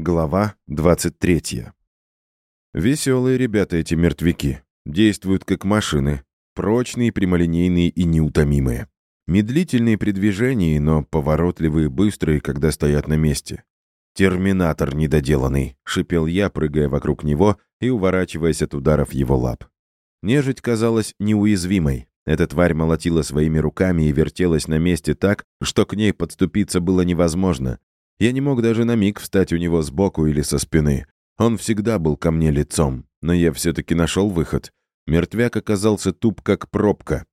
Глава 23. Веселые ребята эти мертвяки. Действуют как машины. Прочные, прямолинейные и неутомимые. Медлительные при движении, но поворотливые, быстрые, когда стоят на месте. «Терминатор недоделанный», — шипел я, прыгая вокруг него и уворачиваясь от ударов его лап. Нежить казалась неуязвимой. Эта тварь молотила своими руками и вертелась на месте так, что к ней подступиться было невозможно, я не мог даже на миг встать у него сбоку или со спины. Он всегда был ко мне лицом, но я все-таки нашел выход. Мертвяк оказался туп, как пробка.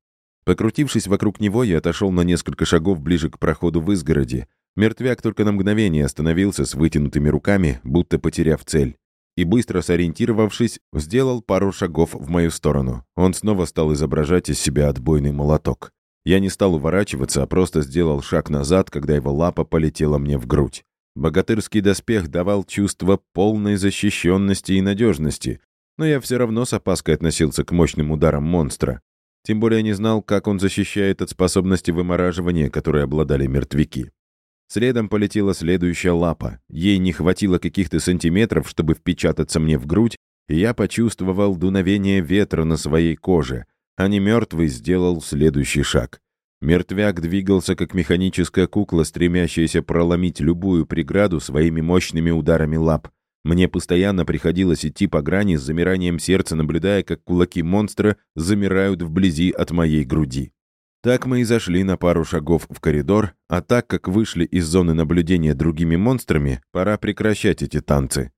Покрутившись вокруг него, я отошел на несколько шагов ближе к проходу в изгороди. Мертвяк только на мгновение остановился с вытянутыми руками, будто потеряв цель. И быстро сориентировавшись, сделал пару шагов в мою сторону. Он снова стал изображать из себя отбойный молоток. Я не стал уворачиваться, а просто сделал шаг назад, когда его лапа полетела мне в грудь. Богатырский доспех давал чувство полной защищенности и надежности, но я все равно с опаской относился к мощным ударам монстра. Тем более не знал, как он защищает от способности вымораживания, которой обладали мертвяки. Следом полетела следующая лапа. Ей не хватило каких-то сантиметров, чтобы впечататься мне в грудь, и я почувствовал дуновение ветра на своей коже — а не мертвый сделал следующий шаг. Мертвяк двигался, как механическая кукла, стремящаяся проломить любую преграду своими мощными ударами лап. Мне постоянно приходилось идти по грани с замиранием сердца, наблюдая, как кулаки монстра замирают вблизи от моей груди. Так мы и зашли на пару шагов в коридор, а так как вышли из зоны наблюдения другими монстрами, пора прекращать эти танцы.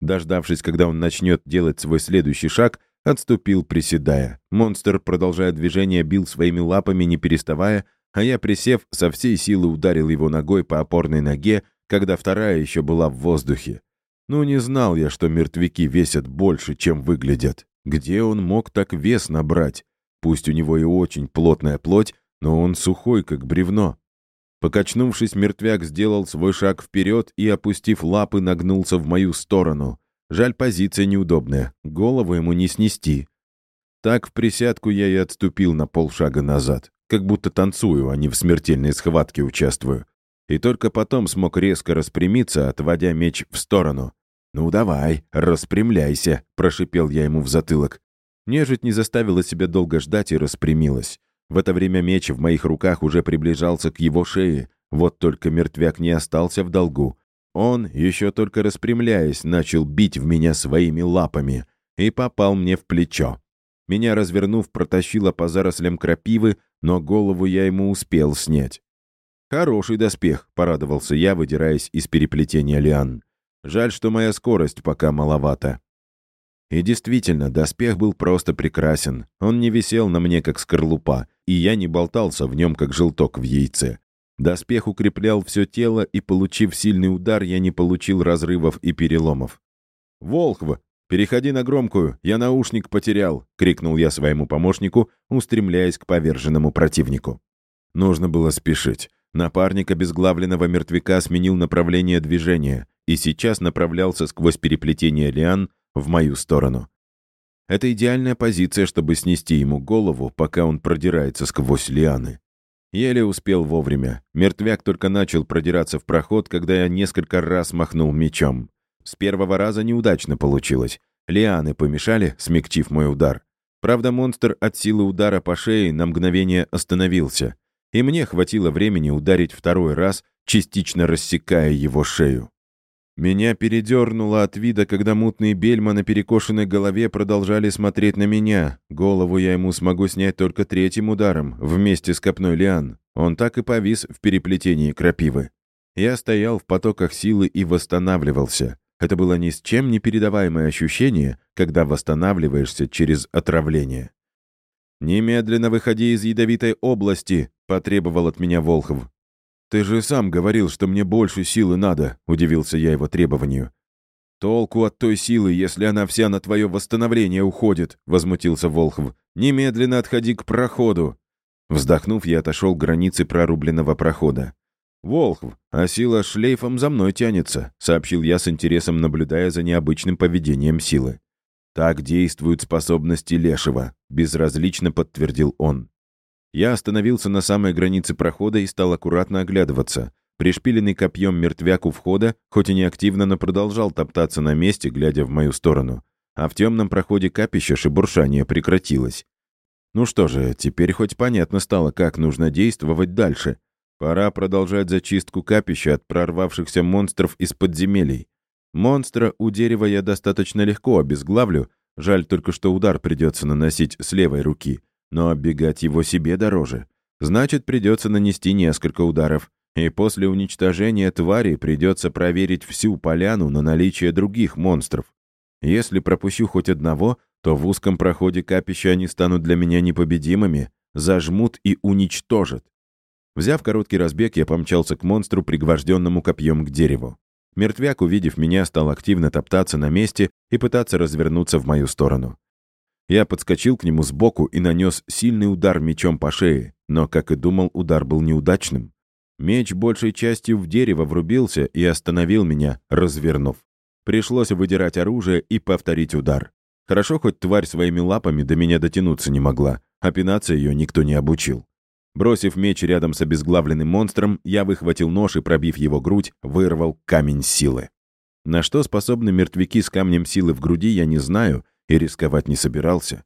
Дождавшись, когда он начнет делать свой следующий шаг, Отступил, приседая. Монстр, продолжая движение, бил своими лапами, не переставая, а я, присев, со всей силы ударил его ногой по опорной ноге, когда вторая еще была в воздухе. Ну, не знал я, что мертвяки весят больше, чем выглядят. Где он мог так вес набрать? Пусть у него и очень плотная плоть, но он сухой, как бревно. Покачнувшись, мертвяк сделал свой шаг вперед и, опустив лапы, нагнулся в мою сторону. Жаль, позиция неудобная. Голову ему не снести. Так в присядку я и отступил на полшага назад. Как будто танцую, а не в смертельной схватке участвую. И только потом смог резко распрямиться, отводя меч в сторону. «Ну давай, распрямляйся», — прошипел я ему в затылок. Нежить не заставила себя долго ждать и распрямилась. В это время меч в моих руках уже приближался к его шее. Вот только мертвяк не остался в долгу. Он, еще только распрямляясь, начал бить в меня своими лапами и попал мне в плечо. Меня, развернув, протащило по зарослям крапивы, но голову я ему успел снять. «Хороший доспех», — порадовался я, выдираясь из переплетения лиан. «Жаль, что моя скорость пока маловата». И действительно, доспех был просто прекрасен. Он не висел на мне, как скорлупа, и я не болтался в нем, как желток в яйце. Доспех укреплял все тело, и, получив сильный удар, я не получил разрывов и переломов. «Волхв, переходи на громкую, я наушник потерял!» — крикнул я своему помощнику, устремляясь к поверженному противнику. Нужно было спешить. Напарник обезглавленного мертвяка сменил направление движения и сейчас направлялся сквозь переплетение лиан в мою сторону. Это идеальная позиция, чтобы снести ему голову, пока он продирается сквозь лианы. Еле успел вовремя. Мертвяк только начал продираться в проход, когда я несколько раз махнул мечом. С первого раза неудачно получилось. Лианы помешали, смягчив мой удар. Правда, монстр от силы удара по шее на мгновение остановился. И мне хватило времени ударить второй раз, частично рассекая его шею. Меня передернуло от вида, когда мутные бельма на перекошенной голове продолжали смотреть на меня. Голову я ему смогу снять только третьим ударом, вместе с копной лиан. Он так и повис в переплетении крапивы. Я стоял в потоках силы и восстанавливался. Это было ни с чем не передаваемое ощущение, когда восстанавливаешься через отравление. «Немедленно выходи из ядовитой области», — потребовал от меня Волхов. «Ты же сам говорил, что мне больше силы надо», — удивился я его требованию. «Толку от той силы, если она вся на твое восстановление уходит», — возмутился Волхов. «Немедленно отходи к проходу». Вздохнув, я отошел к границе прорубленного прохода. «Волхв, а сила шлейфом за мной тянется», — сообщил я с интересом, наблюдая за необычным поведением силы. «Так действуют способности Лешего», — безразлично подтвердил он. Я остановился на самой границе прохода и стал аккуратно оглядываться. Пришпиленный копьем мертвяк у входа, хоть и не активно, но продолжал топтаться на месте, глядя в мою сторону. А в темном проходе капища шебуршание прекратилось. Ну что же, теперь хоть понятно стало, как нужно действовать дальше. Пора продолжать зачистку капища от прорвавшихся монстров из подземелий. Монстра у дерева я достаточно легко обезглавлю, жаль только, что удар придется наносить с левой руки, но оббегать его себе дороже. Значит, придется нанести несколько ударов, и после уничтожения твари придется проверить всю поляну на наличие других монстров. Если пропущу хоть одного, то в узком проходе капища они станут для меня непобедимыми, зажмут и уничтожат. Взяв короткий разбег, я помчался к монстру, пригвожденному копьем к дереву. Мертвяк, увидев меня, стал активно топтаться на месте и пытаться развернуться в мою сторону. Я подскочил к нему сбоку и нанес сильный удар мечом по шее, но, как и думал, удар был неудачным. Меч большей частью в дерево врубился и остановил меня, развернув. Пришлось выдирать оружие и повторить удар. Хорошо, хоть тварь своими лапами до меня дотянуться не могла, а пинаться ее никто не обучил. Бросив меч рядом с обезглавленным монстром, я выхватил нож и, пробив его грудь, вырвал камень силы. На что способны мертвяки с камнем силы в груди, я не знаю и рисковать не собирался.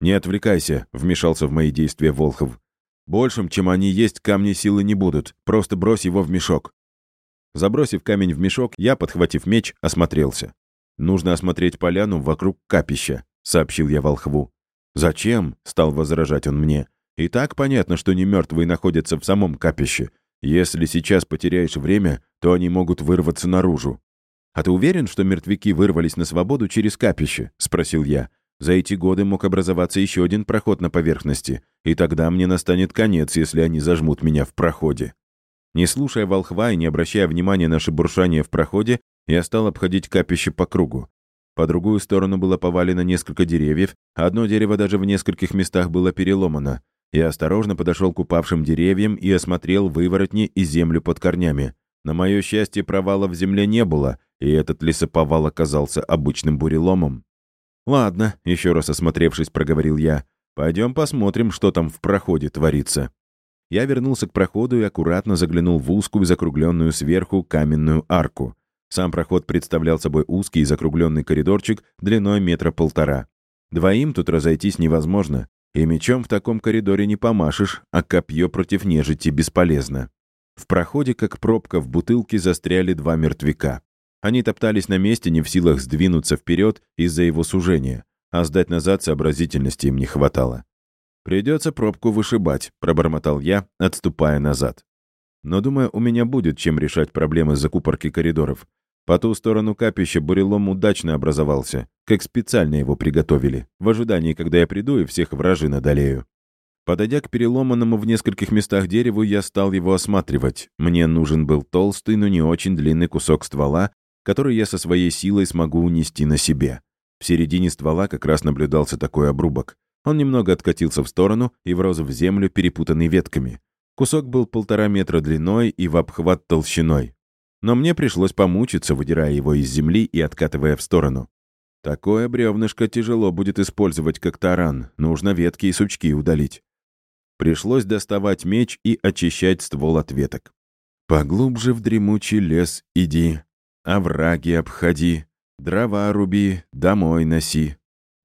«Не отвлекайся», — вмешался в мои действия Волхов. «Большим, чем они есть, камни силы не будут. Просто брось его в мешок». Забросив камень в мешок, я, подхватив меч, осмотрелся. «Нужно осмотреть поляну вокруг капища», — сообщил я волхву. «Зачем?» — стал возражать он мне. «И так понятно, что не мертвые находятся в самом капище. Если сейчас потеряешь время, то они могут вырваться наружу». «А ты уверен, что мертвяки вырвались на свободу через капище?» — спросил я. «За эти годы мог образоваться еще один проход на поверхности, и тогда мне настанет конец, если они зажмут меня в проходе». Не слушая волхва и не обращая внимания на шебуршание в проходе, я стал обходить капище по кругу. По другую сторону было повалено несколько деревьев, а одно дерево даже в нескольких местах было переломано. Я осторожно подошел к упавшим деревьям и осмотрел выворотни и землю под корнями. На мое счастье, провала в земле не было, и этот лесоповал оказался обычным буреломом. «Ладно», — еще раз осмотревшись, проговорил я, — «пойдем посмотрим, что там в проходе творится». Я вернулся к проходу и аккуратно заглянул в узкую, закругленную сверху каменную арку. Сам проход представлял собой узкий и закругленный коридорчик длиной метра полтора. Двоим тут разойтись невозможно, и мечом в таком коридоре не помашешь, а копье против нежити бесполезно. В проходе, как пробка в бутылке, застряли два мертвяка. Они топтались на месте, не в силах сдвинуться вперед из-за его сужения, а сдать назад сообразительности им не хватало. «Придется пробку вышибать», — пробормотал я, отступая назад. «Но, думаю, у меня будет чем решать проблемы закупорки коридоров. По ту сторону капища бурелом удачно образовался, как специально его приготовили, в ожидании, когда я приду и всех вражин одолею. Подойдя к переломанному в нескольких местах дереву, я стал его осматривать. Мне нужен был толстый, но не очень длинный кусок ствола, который я со своей силой смогу унести на себе. В середине ствола как раз наблюдался такой обрубок. Он немного откатился в сторону и врос в землю, перепутанный ветками. Кусок был полтора метра длиной и в обхват толщиной. Но мне пришлось помучиться, выдирая его из земли и откатывая в сторону. Такое бревнышко тяжело будет использовать как таран, нужно ветки и сучки удалить. Пришлось доставать меч и очищать ствол от веток. «Поглубже в дремучий лес иди, овраги обходи, дрова руби, домой носи»,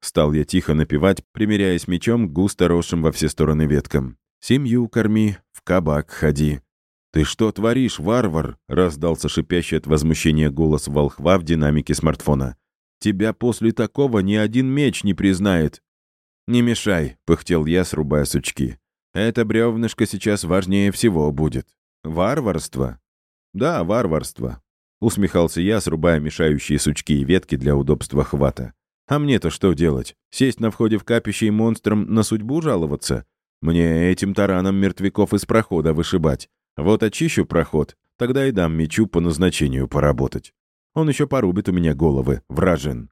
Стал я тихо напевать, примеряясь мечом густо росшим во все стороны веткам. «Семью корми, в кабак ходи». «Ты что творишь, варвар?» — раздался шипящий от возмущения голос волхва в динамике смартфона. «Тебя после такого ни один меч не признает». «Не мешай», — пыхтел я, срубая сучки. «Это бревнышко сейчас важнее всего будет». «Варварство?» «Да, варварство», — усмехался я, срубая мешающие сучки и ветки для удобства хвата. А мне-то что делать? Сесть на входе в капище и монстрам на судьбу жаловаться? Мне этим тараном мертвяков из прохода вышибать. Вот очищу проход, тогда и дам мечу по назначению поработать. Он еще порубит у меня головы, вражен.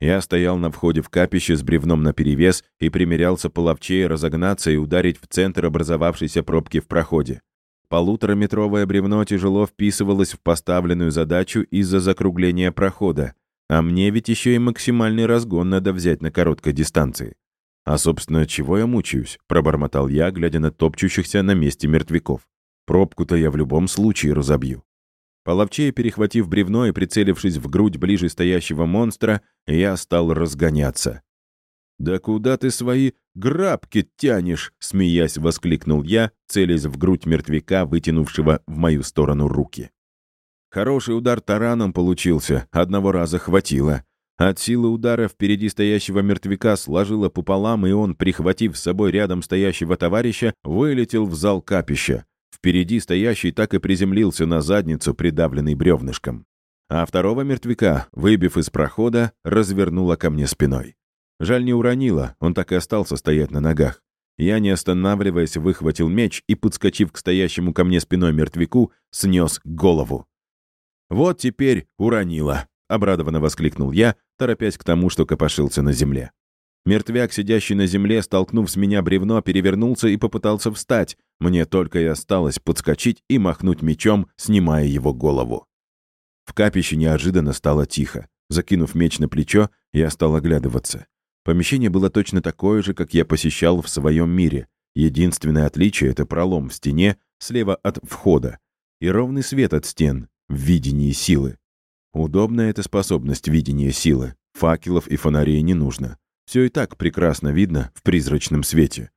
Я стоял на входе в капище с бревном наперевес и примерялся половчее разогнаться и ударить в центр образовавшейся пробки в проходе. Полутораметровое бревно тяжело вписывалось в поставленную задачу из-за закругления прохода, а мне ведь еще и максимальный разгон надо взять на короткой дистанции. А, собственно, чего я мучаюсь? Пробормотал я, глядя на топчущихся на месте мертвяков. Пробку-то я в любом случае разобью. Половчее перехватив бревно и прицелившись в грудь ближе стоящего монстра, я стал разгоняться. «Да куда ты свои грабки тянешь?» — смеясь воскликнул я, целясь в грудь мертвяка, вытянувшего в мою сторону руки. Хороший удар тараном получился, одного раза хватило. От силы удара впереди стоящего мертвяка сложило пополам, и он, прихватив с собой рядом стоящего товарища, вылетел в зал капища. Впереди стоящий так и приземлился на задницу, придавленный бревнышком. А второго мертвяка, выбив из прохода, развернула ко мне спиной. Жаль, не уронила, он так и остался стоять на ногах. Я, не останавливаясь, выхватил меч и, подскочив к стоящему ко мне спиной мертвяку, снес голову. «Вот теперь уронила», — обрадованно воскликнул я, торопясь к тому, что копошился на земле. Мертвяк, сидящий на земле, столкнув с меня бревно, перевернулся и попытался встать. Мне только и осталось подскочить и махнуть мечом, снимая его голову. В капище неожиданно стало тихо. Закинув меч на плечо, я стал оглядываться. Помещение было точно такое же, как я посещал в своем мире. Единственное отличие — это пролом в стене слева от входа и ровный свет от стен в видении силы. Удобная эта способность видения силы. Факелов и фонарей не нужно. Все и так прекрасно видно в призрачном свете.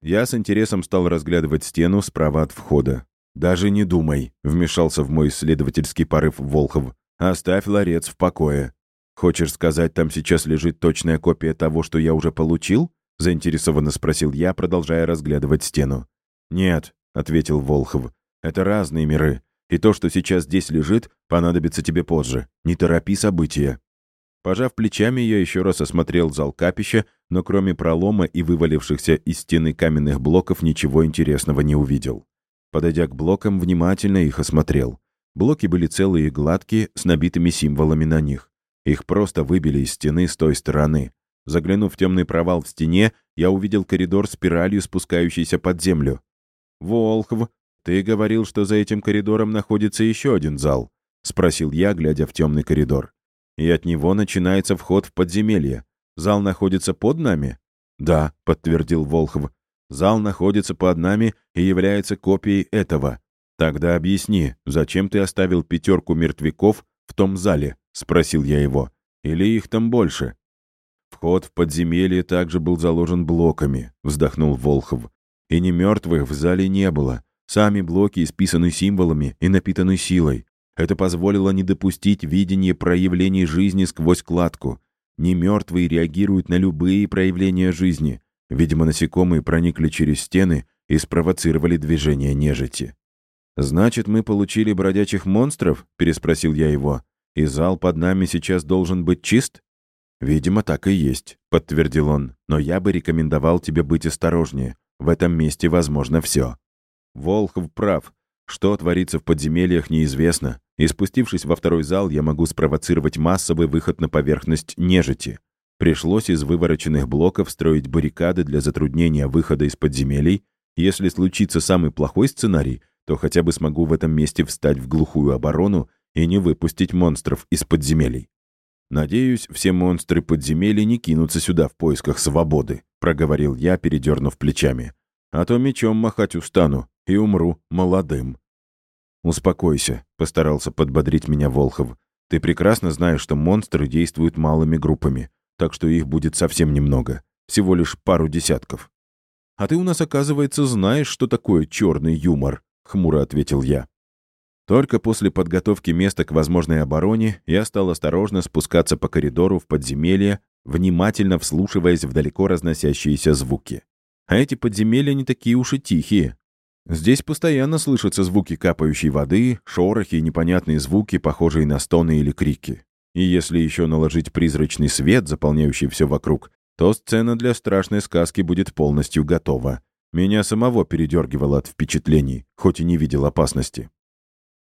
Я с интересом стал разглядывать стену справа от входа. «Даже не думай», — вмешался в мой исследовательский порыв Волхов. «Оставь ларец в покое. Хочешь сказать, там сейчас лежит точная копия того, что я уже получил?» — заинтересованно спросил я, продолжая разглядывать стену. «Нет», — ответил Волхов. «Это разные миры. И то, что сейчас здесь лежит, понадобится тебе позже. Не торопи события». Пожав плечами, я еще раз осмотрел зал капища, но кроме пролома и вывалившихся из стены каменных блоков ничего интересного не увидел. Подойдя к блокам, внимательно их осмотрел. Блоки были целые и гладкие, с набитыми символами на них. Их просто выбили из стены с той стороны. Заглянув в темный провал в стене, я увидел коридор спиралью, спускающийся под землю. «Волхв, «Ты говорил, что за этим коридором находится еще один зал?» — спросил я, глядя в темный коридор. «И от него начинается вход в подземелье. Зал находится под нами?» «Да», — подтвердил Волхов. «Зал находится под нами и является копией этого. Тогда объясни, зачем ты оставил пятерку мертвяков в том зале?» — спросил я его. «Или их там больше?» «Вход в подземелье также был заложен блоками», — вздохнул Волхов. «И не мертвых в зале не было. Сами блоки исписаны символами и напитаны силой. Это позволило не допустить видение проявлений жизни сквозь кладку. Немертвые реагируют на любые проявления жизни. Видимо, насекомые проникли через стены и спровоцировали движение нежити. «Значит, мы получили бродячих монстров?» — переспросил я его. «И зал под нами сейчас должен быть чист?» «Видимо, так и есть», — подтвердил он. «Но я бы рекомендовал тебе быть осторожнее. В этом месте возможно все». Волхов прав. Что творится в подземельях, неизвестно. И спустившись во второй зал, я могу спровоцировать массовый выход на поверхность нежити. Пришлось из вывороченных блоков строить баррикады для затруднения выхода из подземелий. Если случится самый плохой сценарий, то хотя бы смогу в этом месте встать в глухую оборону и не выпустить монстров из подземелий. «Надеюсь, все монстры подземелий не кинутся сюда в поисках свободы», — проговорил я, передернув плечами. «А то мечом махать устану, и умру молодым». «Успокойся», — постарался подбодрить меня Волхов. «Ты прекрасно знаешь, что монстры действуют малыми группами, так что их будет совсем немного, всего лишь пару десятков». «А ты у нас, оказывается, знаешь, что такое черный юмор», — хмуро ответил я. Только после подготовки места к возможной обороне я стал осторожно спускаться по коридору в подземелье, внимательно вслушиваясь в далеко разносящиеся звуки. А эти подземелья не такие уж и тихие. Здесь постоянно слышатся звуки капающей воды, шорохи и непонятные звуки, похожие на стоны или крики. И если еще наложить призрачный свет, заполняющий все вокруг, то сцена для страшной сказки будет полностью готова. Меня самого передергивало от впечатлений, хоть и не видел опасности.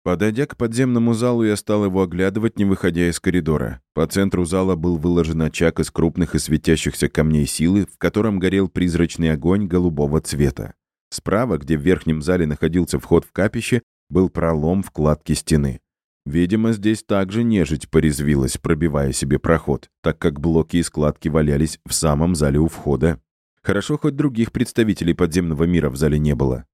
Подойдя к подземному залу, я стал его оглядывать, не выходя из коридора. По центру зала был выложен очаг из крупных и светящихся камней силы, в котором горел призрачный огонь голубого цвета. Справа, где в верхнем зале находился вход в капище, был пролом в кладке стены. Видимо, здесь также нежить порезвилась, пробивая себе проход, так как блоки и складки валялись в самом зале у входа. Хорошо, хоть других представителей подземного мира в зале не было.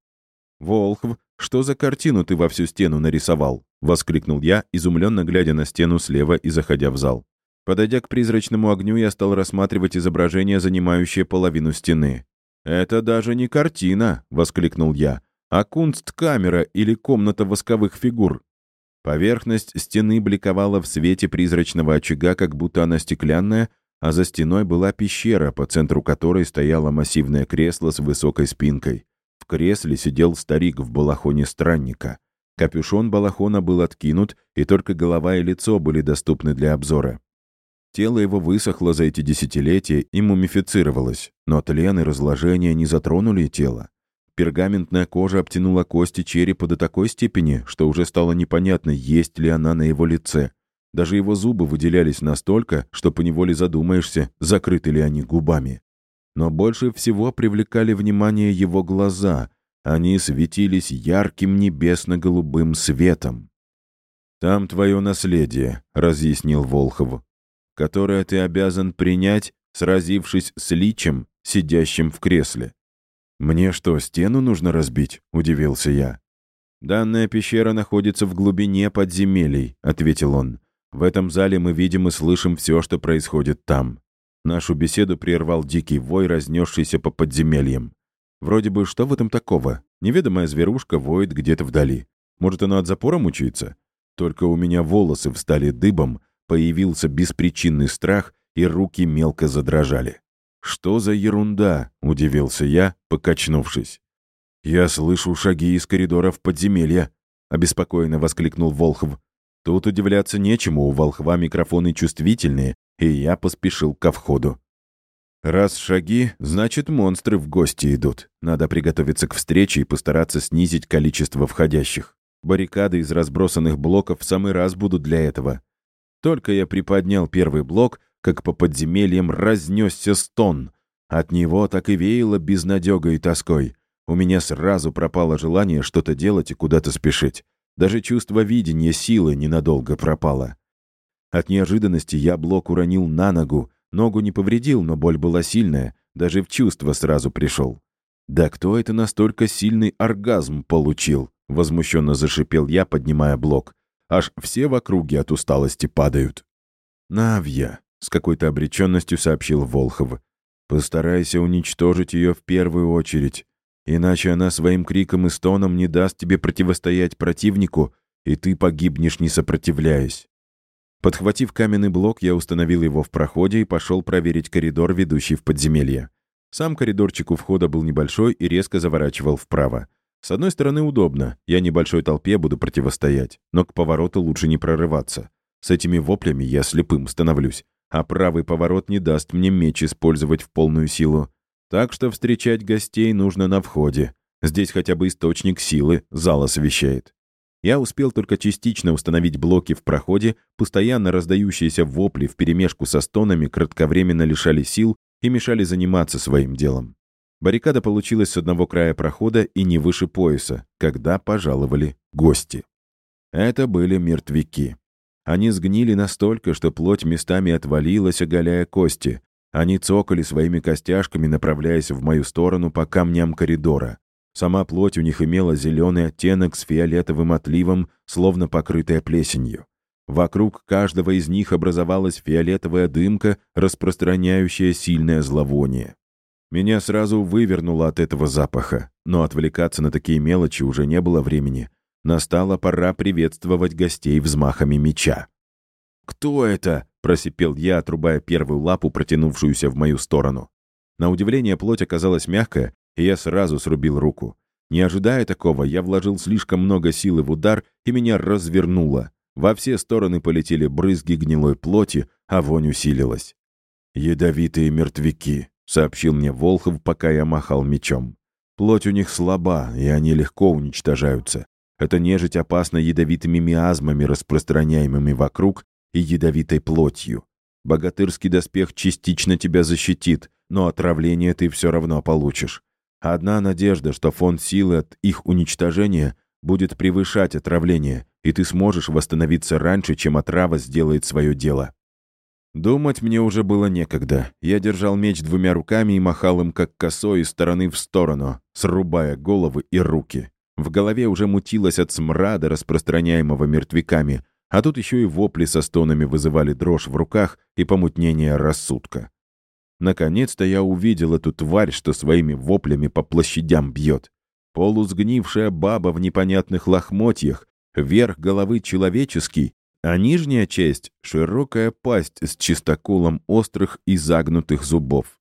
«Волхв, что за картину ты во всю стену нарисовал?» — воскликнул я, изумленно глядя на стену слева и заходя в зал. Подойдя к призрачному огню, я стал рассматривать изображение, занимающее половину стены. «Это даже не картина!» — воскликнул я. «А кунсткамера или комната восковых фигур?» Поверхность стены бликовала в свете призрачного очага, как будто она стеклянная, а за стеной была пещера, по центру которой стояло массивное кресло с высокой спинкой. В кресле сидел старик в балахоне странника. Капюшон балахона был откинут, и только голова и лицо были доступны для обзора. Тело его высохло за эти десятилетия и мумифицировалось, но тлен и разложение не затронули тело. Пергаментная кожа обтянула кости черепа до такой степени, что уже стало непонятно, есть ли она на его лице. Даже его зубы выделялись настолько, что поневоле задумаешься, закрыты ли они губами. Но больше всего привлекали внимание его глаза. Они светились ярким небесно-голубым светом. «Там твое наследие», — разъяснил Волхов которое ты обязан принять, сразившись с личем, сидящим в кресле. «Мне что, стену нужно разбить?» — удивился я. «Данная пещера находится в глубине подземелий», — ответил он. «В этом зале мы видим и слышим все, что происходит там». Нашу беседу прервал дикий вой, разнесшийся по подземельям. Вроде бы, что в этом такого? Неведомая зверушка воет где-то вдали. Может, она от запора мучается? Только у меня волосы встали дыбом, Появился беспричинный страх, и руки мелко задрожали. «Что за ерунда?» — удивился я, покачнувшись. «Я слышу шаги из коридора в подземелье», — обеспокоенно воскликнул Волхов. Тут удивляться нечему, у волхва микрофоны чувствительные, и я поспешил ко входу. Раз шаги, значит, монстры в гости идут. Надо приготовиться к встрече и постараться снизить количество входящих. Баррикады из разбросанных блоков в самый раз будут для этого. Только я приподнял первый блок, как по подземельям разнесся стон. От него так и веяло безнадегой и тоской. У меня сразу пропало желание что-то делать и куда-то спешить. Даже чувство видения силы ненадолго пропало. От неожиданности я блок уронил на ногу. Ногу не повредил, но боль была сильная. Даже в чувство сразу пришел. «Да кто это настолько сильный оргазм получил?» Возмущенно зашипел я, поднимая блок. Аж все в округе от усталости падают. «Навья», — с какой-то обреченностью сообщил Волхов. «Постарайся уничтожить ее в первую очередь, иначе она своим криком и стоном не даст тебе противостоять противнику, и ты погибнешь, не сопротивляясь». Подхватив каменный блок, я установил его в проходе и пошел проверить коридор, ведущий в подземелье. Сам коридорчик у входа был небольшой и резко заворачивал вправо. С одной стороны, удобно, я небольшой толпе буду противостоять, но к повороту лучше не прорываться. С этими воплями я слепым становлюсь, а правый поворот не даст мне меч использовать в полную силу. Так что встречать гостей нужно на входе. Здесь хотя бы источник силы зал освещает. Я успел только частично установить блоки в проходе, постоянно раздающиеся вопли вперемешку со стонами кратковременно лишали сил и мешали заниматься своим делом. Баррикада получилась с одного края прохода и не выше пояса, когда пожаловали гости. Это были мертвяки. Они сгнили настолько, что плоть местами отвалилась, оголяя кости. Они цокали своими костяшками, направляясь в мою сторону по камням коридора. Сама плоть у них имела зеленый оттенок с фиолетовым отливом, словно покрытая плесенью. Вокруг каждого из них образовалась фиолетовая дымка, распространяющая сильное зловоние. Меня сразу вывернуло от этого запаха, но отвлекаться на такие мелочи уже не было времени. Настала пора приветствовать гостей взмахами меча. «Кто это?» — просипел я, отрубая первую лапу, протянувшуюся в мою сторону. На удивление, плоть оказалась мягкая, и я сразу срубил руку. Не ожидая такого, я вложил слишком много силы в удар, и меня развернуло. Во все стороны полетели брызги гнилой плоти, а вонь усилилась. Ядовитые мертвяки. — сообщил мне Волхов, пока я махал мечом. «Плоть у них слаба, и они легко уничтожаются. Это нежить опасна ядовитыми миазмами, распространяемыми вокруг, и ядовитой плотью. Богатырский доспех частично тебя защитит, но отравление ты все равно получишь. Одна надежда, что фонд силы от их уничтожения будет превышать отравление, и ты сможешь восстановиться раньше, чем отрава сделает свое дело. Думать мне уже было некогда. Я держал меч двумя руками и махал им, как косой, из стороны в сторону, срубая головы и руки. В голове уже мутилось от смрада, распространяемого мертвяками, а тут еще и вопли со стонами вызывали дрожь в руках и помутнение рассудка. Наконец-то я увидел эту тварь, что своими воплями по площадям бьет. Полусгнившая баба в непонятных лохмотьях, верх головы человеческий, а нижняя часть — широкая пасть с чистоколом острых и загнутых зубов.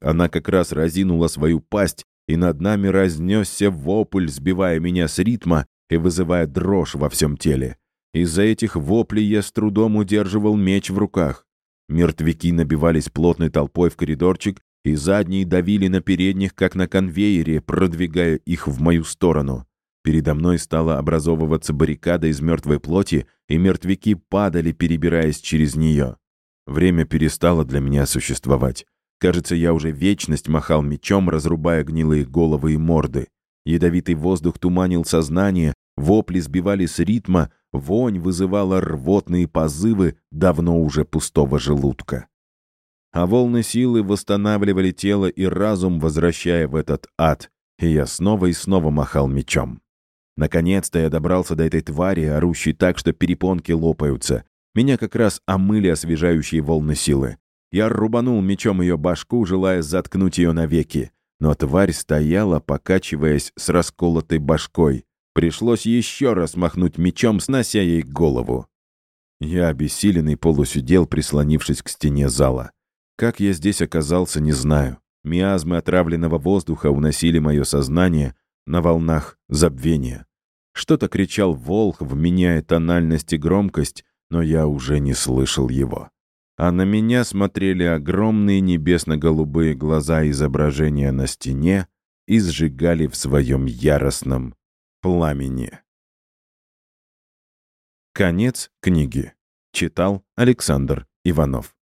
Она как раз разинула свою пасть, и над нами разнесся вопль, сбивая меня с ритма и вызывая дрожь во всем теле. Из-за этих воплей я с трудом удерживал меч в руках. Мертвяки набивались плотной толпой в коридорчик, и задние давили на передних, как на конвейере, продвигая их в мою сторону. Передо мной стала образовываться баррикада из мертвой плоти, и мертвяки падали, перебираясь через нее. Время перестало для меня существовать. Кажется, я уже вечность махал мечом, разрубая гнилые головы и морды. Ядовитый воздух туманил сознание, вопли сбивали с ритма, вонь вызывала рвотные позывы давно уже пустого желудка. А волны силы восстанавливали тело и разум, возвращая в этот ад, и я снова и снова махал мечом. Наконец-то я добрался до этой твари, орущей так, что перепонки лопаются. Меня как раз омыли освежающие волны силы. Я рубанул мечом ее башку, желая заткнуть ее навеки. Но тварь стояла, покачиваясь с расколотой башкой. Пришлось еще раз махнуть мечом, снося ей голову. Я обессиленный полусидел, прислонившись к стене зала. Как я здесь оказался, не знаю. Миазмы отравленного воздуха уносили мое сознание на волнах забвения. Что-то кричал Волхв, меняя тональность и громкость, но я уже не слышал его а на меня смотрели огромные небесно-голубые глаза изображения на стене и сжигали в своем яростном пламени. Конец книги. Читал Александр Иванов.